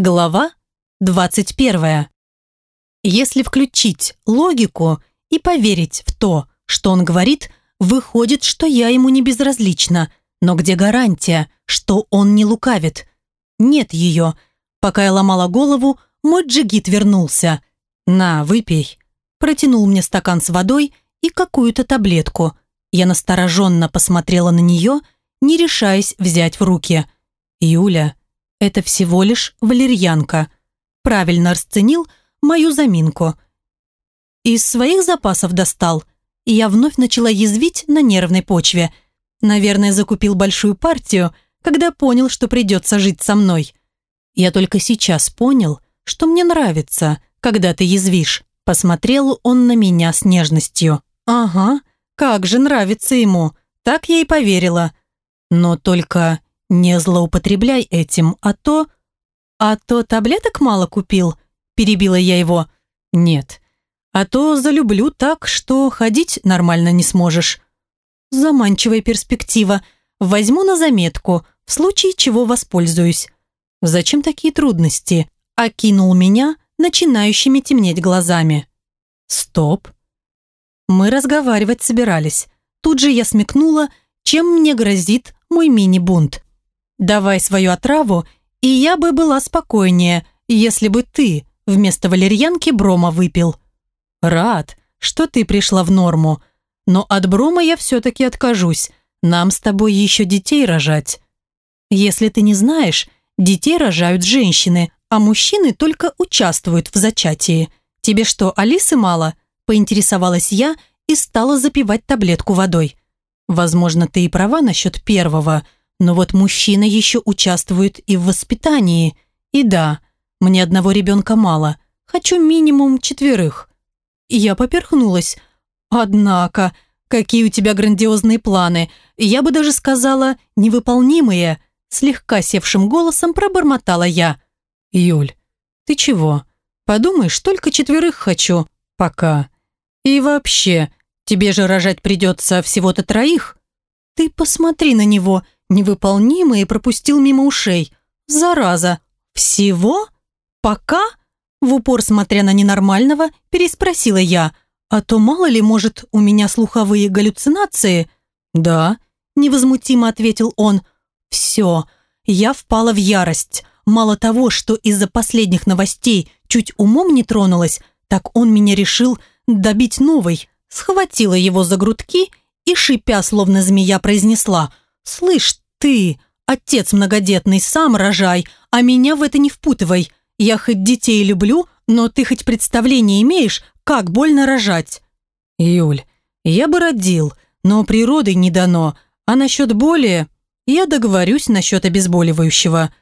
Глава 21. Если включить логику и поверить в то, что он говорит, выходит, что я ему не безразлична. Но где гарантия, что он не лукавит? Нет ее. Пока я ломала голову, мой джигит вернулся. «На, выпей». Протянул мне стакан с водой и какую-то таблетку. Я настороженно посмотрела на нее, не решаясь взять в руки. «Юля, это всего лишь валерьянка. Правильно расценил мою заминку. Из своих запасов достал, и я вновь начала язвить на нервной почве. Наверное, закупил большую партию, когда понял, что придется жить со мной. Я только сейчас понял, что мне нравится, когда ты язвишь. Посмотрел он на меня с нежностью. Ага, как же нравится ему. Так я и поверила. Но только «Не злоупотребляй этим, а то...» «А то таблеток мало купил?» Перебила я его. «Нет. А то залюблю так, что ходить нормально не сможешь». Заманчивая перспектива. Возьму на заметку, в случае чего воспользуюсь. Зачем такие трудности? Окинул меня начинающими темнеть глазами. Стоп. Мы разговаривать собирались. Тут же я смекнула, чем мне грозит мой мини-бунт. Давай свою отраву, и я бы была спокойнее, если бы ты вместо валерьянки брома выпил. Рад, что ты пришла в норму, но от брома я все-таки откажусь. Нам с тобой еще детей рожать. Если ты не знаешь, детей рожают женщины, а мужчины только участвуют в зачатии. Тебе что, Алисы мало? Поинтересовалась я и стала запивать таблетку водой. Возможно, ты и права насчет первого – но вот мужчина еще участвует и в воспитании. И да, мне одного ребенка мало. Хочу минимум четверых. Я поперхнулась. Однако, какие у тебя грандиозные планы. Я бы даже сказала, невыполнимые. Слегка севшим голосом пробормотала я. Юль, ты чего? Подумаешь, только четверых хочу. Пока. И вообще, тебе же рожать придется всего-то троих. Ты посмотри на него, — невыполнимое пропустил мимо ушей. Зараза! Всего? Пока? В упор смотря на ненормального, переспросила я. А то мало ли, может, у меня слуховые галлюцинации? Да, невозмутимо ответил он. Все, я впала в ярость. Мало того, что из-за последних новостей чуть умом не тронулась, так он меня решил добить новой. Схватила его за грудки и, шипя, словно змея, произнесла – «Слышь, ты, отец многодетный, сам рожай, а меня в это не впутывай. Я хоть детей люблю, но ты хоть представление имеешь, как больно рожать?» «Юль, я бы родил, но природой не дано, а насчет боли я договорюсь насчет обезболивающего».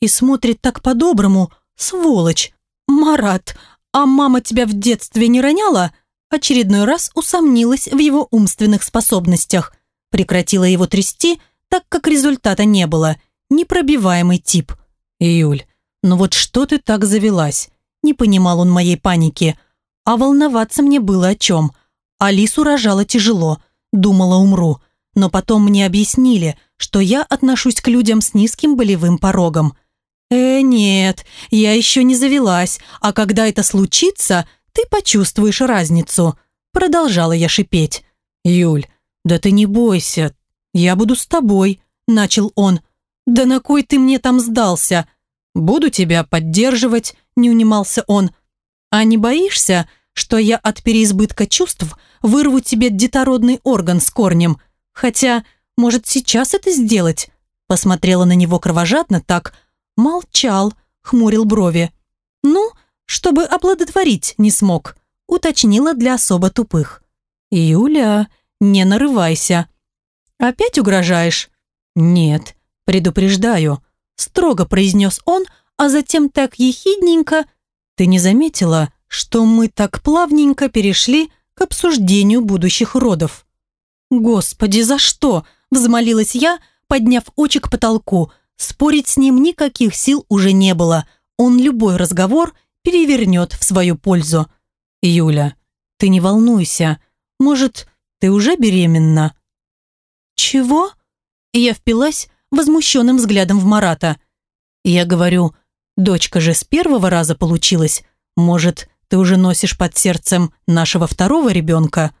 И смотрит так по-доброму, сволочь. «Марат, а мама тебя в детстве не роняла?» Очередной раз усомнилась в его умственных способностях. Прекратила его трясти – так как результата не было. Непробиваемый тип. «Юль, ну вот что ты так завелась?» Не понимал он моей паники. А волноваться мне было о чем. Алису рожала тяжело. Думала, умру. Но потом мне объяснили, что я отношусь к людям с низким болевым порогом. «Э, нет, я еще не завелась, а когда это случится, ты почувствуешь разницу», продолжала я шипеть. «Юль, да ты не бойся, «Я буду с тобой», – начал он. «Да на кой ты мне там сдался?» «Буду тебя поддерживать», – не унимался он. «А не боишься, что я от переизбытка чувств вырву тебе детородный орган с корнем? Хотя, может, сейчас это сделать?» Посмотрела на него кровожадно так. Молчал, хмурил брови. «Ну, чтобы оплодотворить не смог», – уточнила для особо тупых. «Юля, не нарывайся», «Опять угрожаешь?» «Нет, предупреждаю», – строго произнес он, а затем так ехидненько. «Ты не заметила, что мы так плавненько перешли к обсуждению будущих родов?» «Господи, за что?» – взмолилась я, подняв очи к потолку. Спорить с ним никаких сил уже не было. Он любой разговор перевернет в свою пользу. «Юля, ты не волнуйся. Может, ты уже беременна?» «Чего?» Я впилась возмущенным взглядом в Марата. «Я говорю, Дочка же с первого раза получилась. Может, ты уже носишь под сердцем нашего второго ребенка?»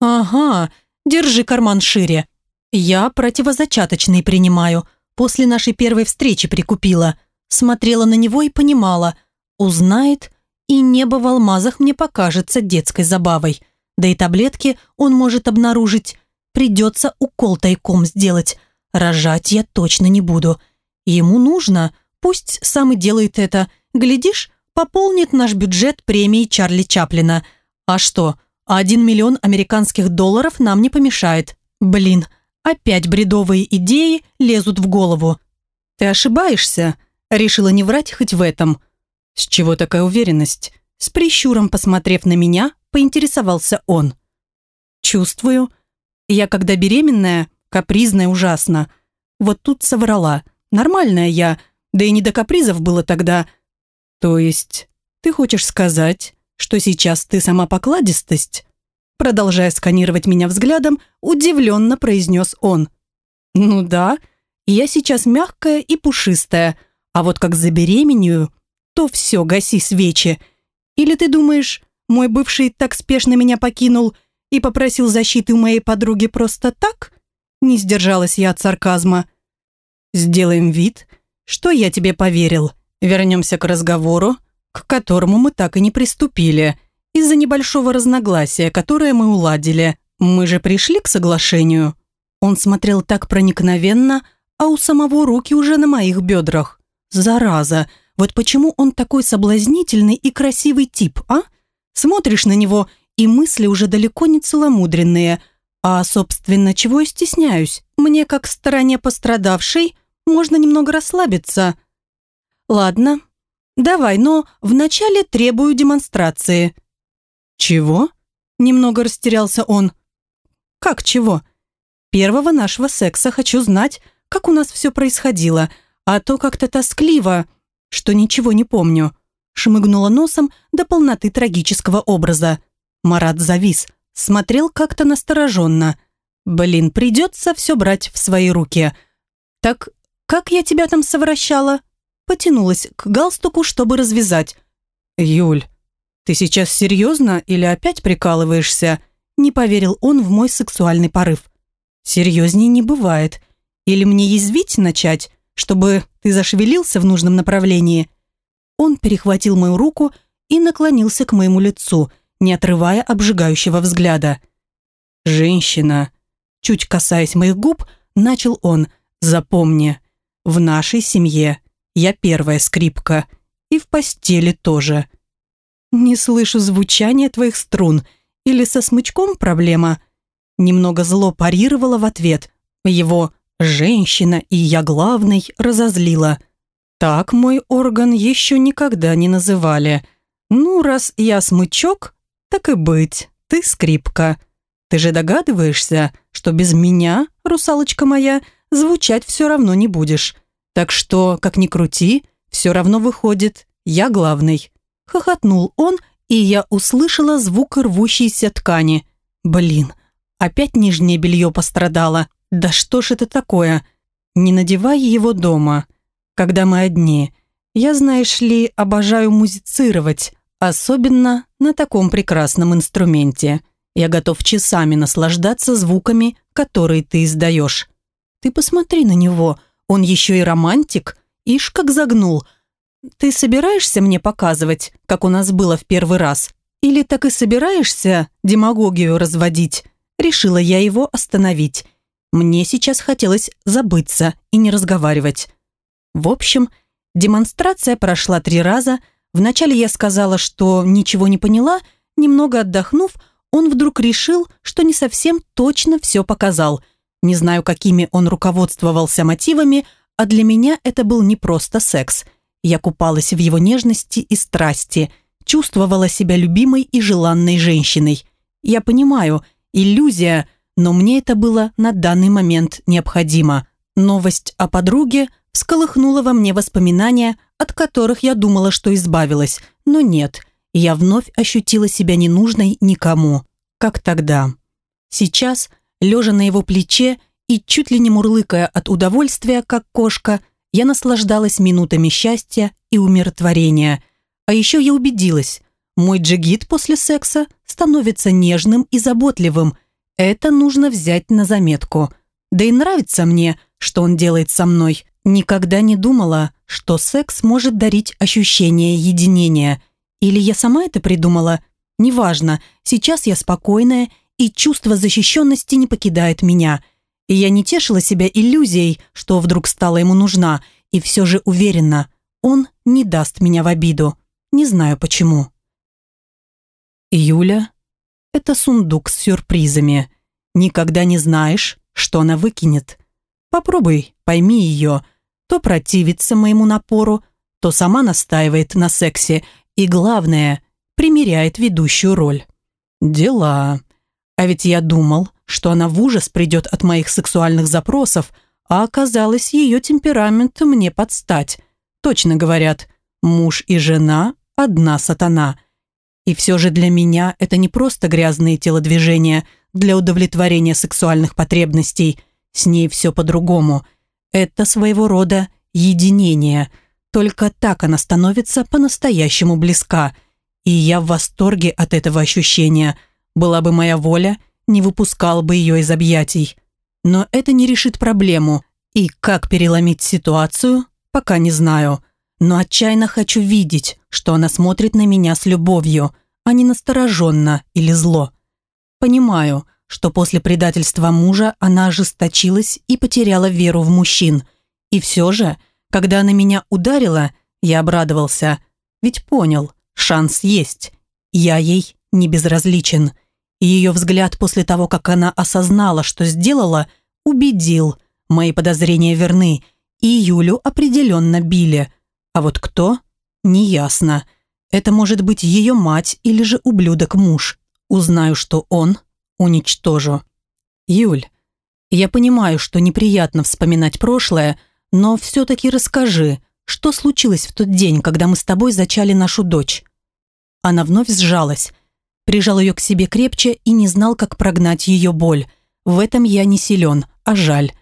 «Ага, держи карман шире. Я противозачаточный принимаю. После нашей первой встречи прикупила. Смотрела на него и понимала. Узнает, и небо в алмазах мне покажется детской забавой. Да и таблетки он может обнаружить. Придется укол тайком сделать. Рожать я точно не буду. Ему нужно, пусть сам и делает это. Глядишь, пополнит наш бюджет премии Чарли Чаплина. А что, один миллион американских долларов нам не помешает. Блин, опять бредовые идеи лезут в голову. Ты ошибаешься, решила не врать хоть в этом. С чего такая уверенность? С прищуром посмотрев на меня, поинтересовался он. Чувствую. Я когда беременная, капризная ужасно. Вот тут соврала. Нормальная я, да и не до капризов было тогда. То есть, ты хочешь сказать, что сейчас ты сама покладистость?» Продолжая сканировать меня взглядом, удивленно произнес он. «Ну да, я сейчас мягкая и пушистая, а вот как забеременею, то все, гаси свечи. Или ты думаешь, мой бывший так спешно меня покинул и попросил защиты у моей подруги просто так?» Не сдержалась я от сарказма. «Сделаем вид, что я тебе поверил. Вернемся к разговору, к которому мы так и не приступили, из-за небольшого разногласия, которое мы уладили. Мы же пришли к соглашению. Он смотрел так проникновенно, а у самого руки уже на моих бедрах. Зараза, вот почему он такой соблазнительный и красивый тип, а? Смотришь на него, и мысли уже далеко не целомудренные. А, собственно, чего я стесняюсь? Мне, как стороне пострадавшей, можно немного расслабиться. Ладно, «Давай, но вначале требую демонстрации». «Чего?» – немного растерялся он. «Как чего?» «Первого нашего секса хочу знать, как у нас все происходило, а то как-то тоскливо, что ничего не помню». Шмыгнула носом до полноты трагического образа. Марат завис, смотрел как-то настороженно. «Блин, придется все брать в свои руки». «Так как я тебя там совращала?» потянулась к галстуку, чтобы развязать. «Юль, ты сейчас серьезно или опять прикалываешься?» Не поверил он в мой сексуальный порыв. «Серьезней не бывает. Или мне язвить начать, чтобы ты зашевелился в нужном направлении?» Он перехватил мою руку и наклонился к моему лицу, не отрывая обжигающего взгляда. «Женщина», чуть касаясь моих губ, начал он, «запомни, в нашей семье я первая скрипка. И в постели тоже. Не слышу звучания твоих струн. Или со смычком проблема? Немного зло парировала в ответ. Его «женщина» и «я главный» разозлила. Так мой орган еще никогда не называли. Ну, раз я смычок, так и быть, ты скрипка. Ты же догадываешься, что без меня, русалочка моя, звучать все равно не будешь. Так что, как ни крути, все равно выходит, я главный. Хохотнул он, и я услышала звук рвущейся ткани. Блин, опять нижнее белье пострадало. Да что ж это такое? Не надевай его дома, когда мы одни. Я, знаешь ли, обожаю музицировать, особенно на таком прекрасном инструменте. Я готов часами наслаждаться звуками, которые ты издаешь. Ты посмотри на него, он еще и романтик. Ишь, как загнул. Ты собираешься мне показывать, как у нас было в первый раз? Или так и собираешься демагогию разводить? Решила я его остановить. Мне сейчас хотелось забыться и не разговаривать. В общем, демонстрация прошла три раза. Вначале я сказала, что ничего не поняла. Немного отдохнув, он вдруг решил, что не совсем точно все показал – не знаю, какими он руководствовался мотивами, а для меня это был не просто секс. Я купалась в его нежности и страсти, чувствовала себя любимой и желанной женщиной. Я понимаю, иллюзия, но мне это было на данный момент необходимо. Новость о подруге всколыхнула во мне воспоминания, от которых я думала, что избавилась, но нет, я вновь ощутила себя ненужной никому, как тогда. Сейчас – лежа на его плече и чуть ли не мурлыкая от удовольствия, как кошка, я наслаждалась минутами счастья и умиротворения. А еще я убедилась, мой джигит после секса становится нежным и заботливым. Это нужно взять на заметку. Да и нравится мне, что он делает со мной. Никогда не думала, что секс может дарить ощущение единения. Или я сама это придумала? Неважно, сейчас я спокойная, и чувство защищенности не покидает меня. И я не тешила себя иллюзией, что вдруг стала ему нужна, и все же уверена, он не даст меня в обиду. Не знаю почему. Юля – это сундук с сюрпризами. Никогда не знаешь, что она выкинет. Попробуй, пойми ее. То противится моему напору, то сама настаивает на сексе и, главное, примеряет ведущую роль. Дела. А ведь я думал, что она в ужас придет от моих сексуальных запросов, а оказалось, ее темперамент мне подстать. Точно говорят, муж и жена – одна сатана – и все же для меня это не просто грязные телодвижения для удовлетворения сексуальных потребностей. С ней все по-другому. Это своего рода единение. Только так она становится по-настоящему близка. И я в восторге от этого ощущения. Была бы моя воля, не выпускал бы ее из объятий. Но это не решит проблему. И как переломить ситуацию, пока не знаю но отчаянно хочу видеть, что она смотрит на меня с любовью, а не настороженно или зло. Понимаю, что после предательства мужа она ожесточилась и потеряла веру в мужчин. И все же, когда она меня ударила, я обрадовался, ведь понял, шанс есть. Я ей не безразличен. И ее взгляд после того, как она осознала, что сделала, убедил, мои подозрения верны, и Юлю определенно били – а вот кто? Неясно. Это может быть ее мать или же ублюдок-муж. Узнаю, что он, уничтожу. Юль, я понимаю, что неприятно вспоминать прошлое, но все-таки расскажи, что случилось в тот день, когда мы с тобой зачали нашу дочь? Она вновь сжалась, прижал ее к себе крепче и не знал, как прогнать ее боль. В этом я не силен, а жаль.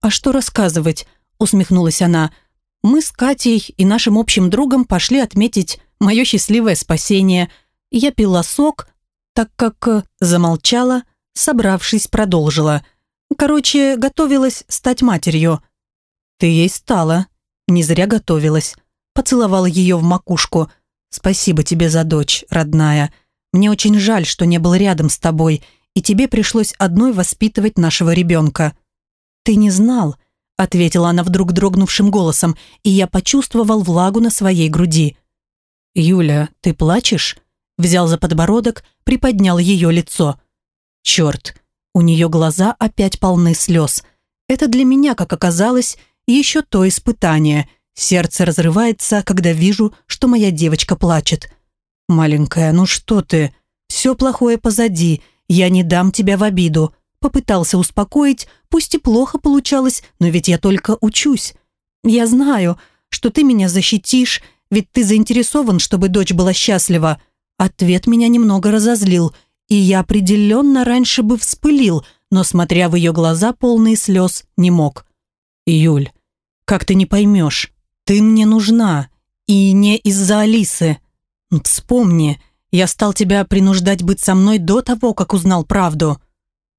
«А что рассказывать?» – усмехнулась она – мы с Катей и нашим общим другом пошли отметить мое счастливое спасение. Я пила сок, так как э, замолчала, собравшись, продолжила. Короче, готовилась стать матерью. Ты ей стала. Не зря готовилась. Поцеловала ее в макушку. Спасибо тебе за дочь, родная. Мне очень жаль, что не был рядом с тобой, и тебе пришлось одной воспитывать нашего ребенка. Ты не знал, ответила она вдруг дрогнувшим голосом, и я почувствовал влагу на своей груди. «Юля, ты плачешь?» Взял за подбородок, приподнял ее лицо. «Черт, у нее глаза опять полны слез. Это для меня, как оказалось, еще то испытание. Сердце разрывается, когда вижу, что моя девочка плачет. «Маленькая, ну что ты? Все плохое позади, я не дам тебя в обиду. Попытался успокоить, пусть и плохо получалось, но ведь я только учусь. Я знаю, что ты меня защитишь, ведь ты заинтересован, чтобы дочь была счастлива. Ответ меня немного разозлил, и я определенно раньше бы вспылил, но, смотря в ее глаза, полные слез, не мог. «Юль, как ты не поймешь, ты мне нужна, и не из-за Алисы. Вспомни, я стал тебя принуждать быть со мной до того, как узнал правду».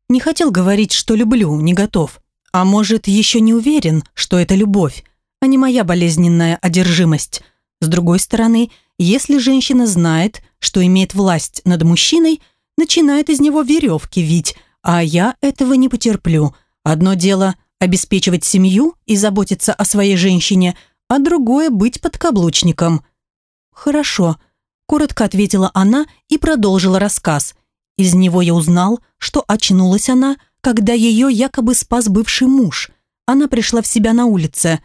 Не хотел говорить, что люблю, не готов. А может, еще не уверен, что это любовь, а не моя болезненная одержимость. С другой стороны, если женщина знает, что имеет власть над мужчиной, начинает из него веревки вить, а я этого не потерплю. Одно дело – обеспечивать семью и заботиться о своей женщине, а другое – быть подкаблучником. «Хорошо», – коротко ответила она и продолжила рассказ – из него я узнал, что очнулась она, когда ее якобы спас бывший муж. Она пришла в себя на улице.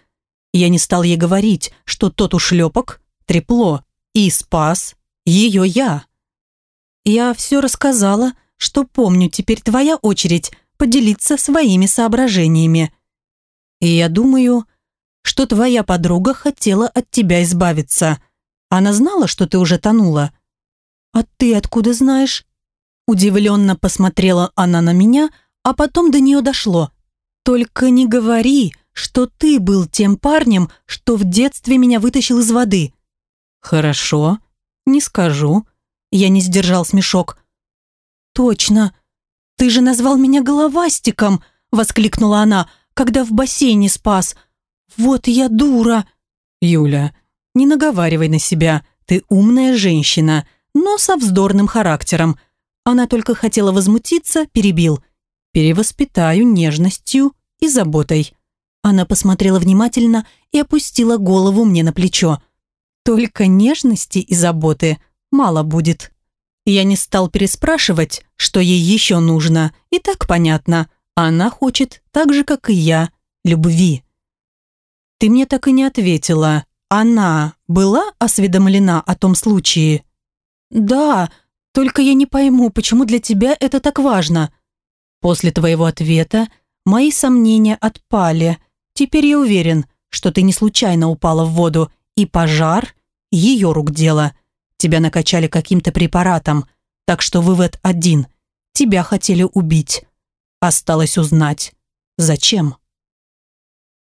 Я не стал ей говорить, что тот ушлепок – трепло, и спас ее я. Я все рассказала, что помню, теперь твоя очередь поделиться своими соображениями. И я думаю, что твоя подруга хотела от тебя избавиться. Она знала, что ты уже тонула? А ты откуда знаешь? Удивленно посмотрела она на меня, а потом до нее дошло. «Только не говори, что ты был тем парнем, что в детстве меня вытащил из воды». «Хорошо, не скажу». Я не сдержал смешок. «Точно. Ты же назвал меня головастиком!» Воскликнула она, когда в бассейне спас. «Вот я дура!» «Юля, не наговаривай на себя. Ты умная женщина, но со вздорным характером». Она только хотела возмутиться, перебил. «Перевоспитаю нежностью и заботой». Она посмотрела внимательно и опустила голову мне на плечо. «Только нежности и заботы мало будет». Я не стал переспрашивать, что ей еще нужно, и так понятно. Она хочет, так же, как и я, любви. Ты мне так и не ответила. Она была осведомлена о том случае? Да, только я не пойму, почему для тебя это так важно. После твоего ответа мои сомнения отпали. Теперь я уверен, что ты не случайно упала в воду, и пожар – ее рук дело. Тебя накачали каким-то препаратом, так что вывод один – тебя хотели убить. Осталось узнать, зачем.